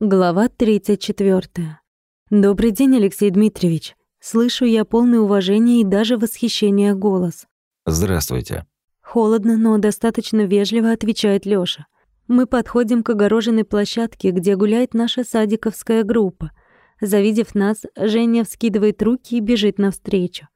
Глава 34. Добрый день, Алексей Дмитриевич. Слышу я полное уважение и даже восхищение голос. Здравствуйте. Холодно, но достаточно вежливо отвечает Лёша. Мы подходим к огороженной площадке, где гуляет наша садиковская группа. Завидев нас, Женя вскидывает руки и бежит навстречу.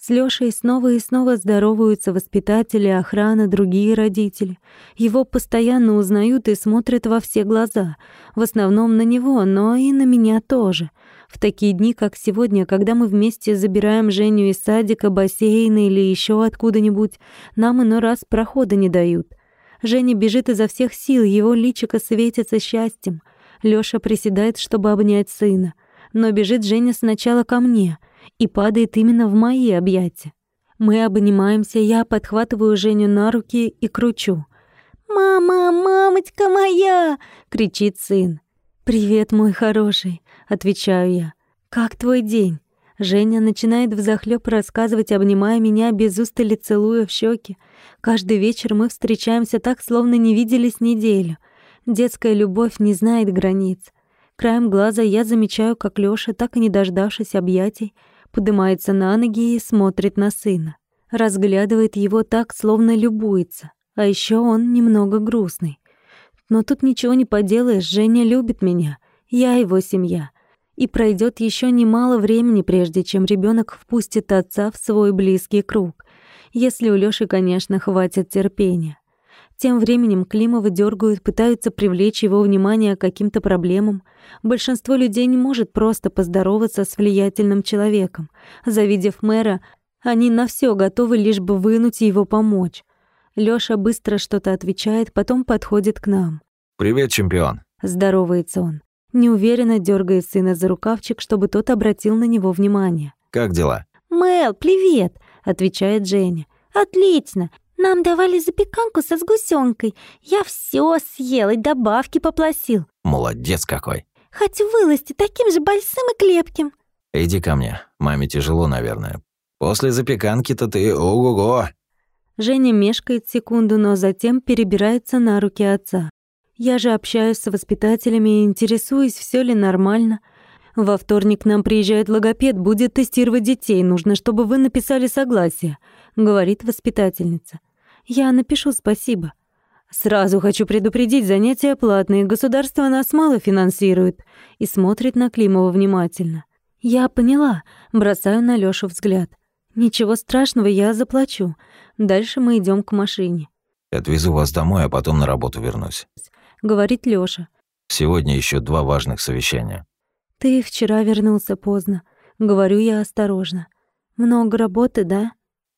С Лёшей снова и снова здороваются воспитатели, охрана, другие родители. Его постоянно узнают и смотрят во все глаза. В основном на него, но и на меня тоже. В такие дни, как сегодня, когда мы вместе забираем Женю из садика, бассейна или еще откуда-нибудь, нам иной раз прохода не дают. Женя бежит изо всех сил, его личико светится счастьем. Лёша приседает, чтобы обнять сына. Но бежит Женя сначала ко мне — и падает именно в мои объятия. Мы обнимаемся, я подхватываю Женю на руки и кручу. «Мама, мамочка моя!» — кричит сын. «Привет, мой хороший», — отвечаю я. «Как твой день?» Женя начинает взахлёб рассказывать, обнимая меня, без устали целуя в щеки. Каждый вечер мы встречаемся так, словно не виделись неделю. Детская любовь не знает границ. Краем глаза я замечаю, как Лёша, так и не дождавшись объятий, поднимается на ноги и смотрит на сына. Разглядывает его так, словно любуется. А еще он немного грустный. Но тут ничего не поделаешь, Женя любит меня. Я его семья. И пройдет еще немало времени, прежде чем ребенок впустит отца в свой близкий круг. Если у Лёши, конечно, хватит терпения. Тем временем Климова дергают, пытаются привлечь его внимание к каким-то проблемам. Большинство людей не может просто поздороваться с влиятельным человеком. Завидев мэра, они на все готовы, лишь бы вынуть его помочь. Лёша быстро что-то отвечает, потом подходит к нам. «Привет, чемпион!» — здоровается он. Неуверенно дергает сына за рукавчик, чтобы тот обратил на него внимание. «Как дела?» «Мэл, привет!» — отвечает Женя. «Отлично! Нам давали запеканку со сгусенкой. Я все съел и добавки поплосил. Молодец какой. Хоть вылазти таким же большим и крепким. Иди ко мне. Маме тяжело, наверное. После запеканки-то ты ого-го. Женя мешкает секунду, но затем перебирается на руки отца. Я же общаюсь с воспитателями и интересуюсь, все ли нормально. Во вторник к нам приезжает логопед, будет тестировать детей. Нужно, чтобы вы написали согласие, говорит воспитательница. Я напишу спасибо. Сразу хочу предупредить, занятия платные, государство нас мало финансирует. И смотрит на Климова внимательно. Я поняла, бросаю на Лёшу взгляд. Ничего страшного, я заплачу. Дальше мы идем к машине. Отвезу вас домой, а потом на работу вернусь. Говорит Лёша. Сегодня еще два важных совещания. Ты вчера вернулся поздно. Говорю я осторожно. Много работы, да?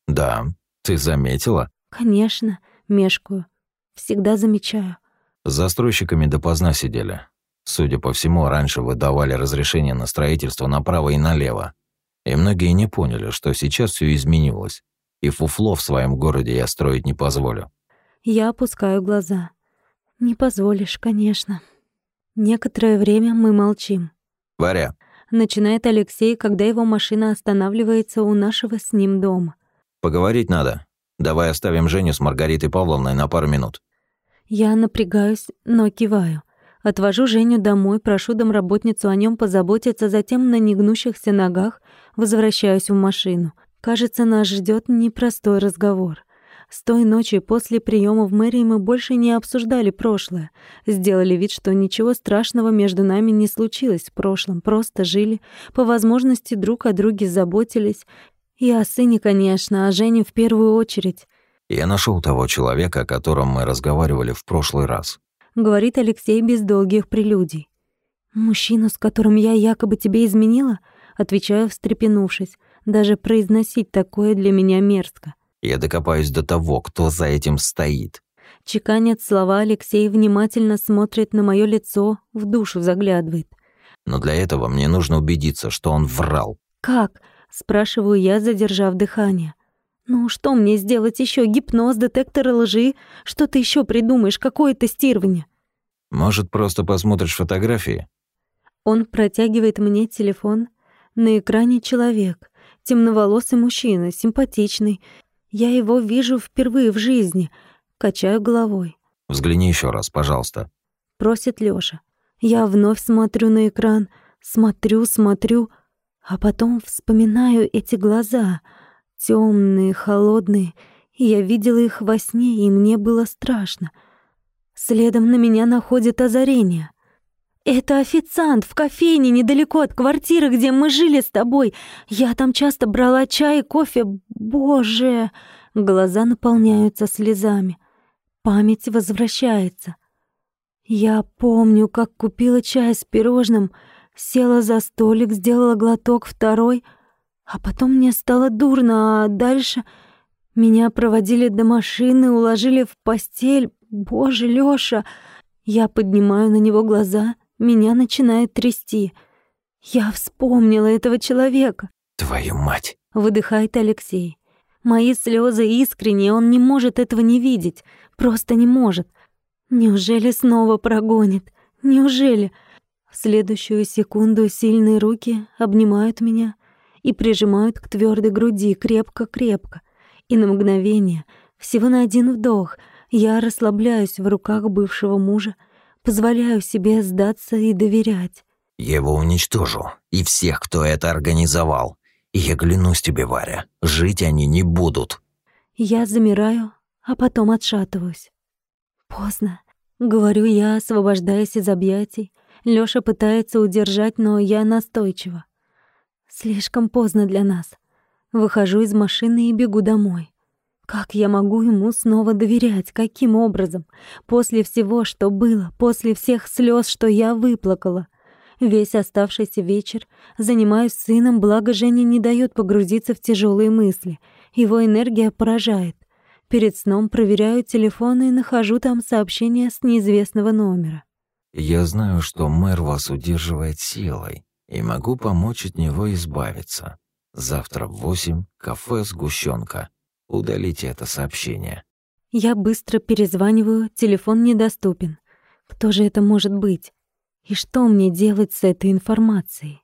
Да. Ты заметила? Конечно, мешкаю. Всегда замечаю. Застройщиками допоздна сидели. Судя по всему, раньше выдавали разрешение на строительство направо и налево. И многие не поняли, что сейчас все изменилось. И фуфло в своем городе я строить не позволю. Я опускаю глаза. Не позволишь, конечно. Некоторое время мы молчим. Варя. Начинает Алексей, когда его машина останавливается у нашего с ним дома. Поговорить надо. Давай оставим Женю с Маргаритой Павловной на пару минут. Я напрягаюсь, но киваю. Отвожу Женю домой, прошу домработницу о нем позаботиться, затем на негнущихся ногах возвращаюсь в машину. Кажется, нас ждет непростой разговор. С той ночи после приема в мэрии мы больше не обсуждали прошлое. Сделали вид, что ничего страшного между нами не случилось в прошлом. Просто жили, по возможности друг о друге заботились, и о сыне, конечно, о Жене в первую очередь. Я нашел того человека, о котором мы разговаривали в прошлый раз. Говорит Алексей без долгих прелюдий. Мужчину, с которым я якобы тебе изменила? Отвечаю, встрепенувшись. Даже произносить такое для меня мерзко. Я докопаюсь до того, кто за этим стоит. Чеканят слова, Алексей внимательно смотрит на мое лицо, в душу заглядывает. Но для этого мне нужно убедиться, что он врал. Как? Спрашиваю я, задержав дыхание. «Ну, что мне сделать еще? Гипноз, детектор лжи? Что ты еще придумаешь? Какое тестирование?» «Может, просто посмотришь фотографии?» Он протягивает мне телефон. На экране человек. Темноволосый мужчина, симпатичный. Я его вижу впервые в жизни. Качаю головой. «Взгляни еще раз, пожалуйста», — просит Лёша. Я вновь смотрю на экран, смотрю, смотрю, а потом вспоминаю эти глаза, темные, холодные, я видела их во сне, и мне было страшно. Следом на меня находит озарение. «Это официант в кофейне недалеко от квартиры, где мы жили с тобой. Я там часто брала чай и кофе. Боже!» Глаза наполняются слезами. Память возвращается. Я помню, как купила чай с пирожным, села за столик, сделала глоток второй, а потом мне стало дурно, а дальше меня проводили до машины, уложили в постель. Боже, Лёша! Я поднимаю на него глаза, меня начинает трясти. Я вспомнила этого человека. «Твою мать!» — выдыхает Алексей. Мои слезы искренние, он не может этого не видеть. Просто не может. Неужели снова прогонит? Неужели? В следующую секунду сильные руки обнимают меня и прижимают к твердой груди крепко-крепко. И на мгновение, всего на один вдох, я расслабляюсь в руках бывшего мужа, позволяю себе сдаться и доверять. «Я его уничтожу, и всех, кто это организовал. И я клянусь тебе, Варя, жить они не будут». Я замираю, а потом отшатываюсь. Поздно. Говорю я, освобождаясь из объятий. Лёша пытается удержать, но я настойчива. Слишком поздно для нас. Выхожу из машины и бегу домой. Как я могу ему снова доверять? Каким образом? После всего, что было, после всех слез, что я выплакала. Весь оставшийся вечер занимаюсь сыном, благо Женя не дает погрузиться в тяжелые мысли. Его энергия поражает. Перед сном проверяю телефон и нахожу там сообщение с неизвестного номера. «Я знаю, что мэр вас удерживает силой, и могу помочь от него избавиться. Завтра в восемь кафе «Сгущенка». Удалите это сообщение». Я быстро перезваниваю, телефон недоступен. Кто же это может быть? И что мне делать с этой информацией?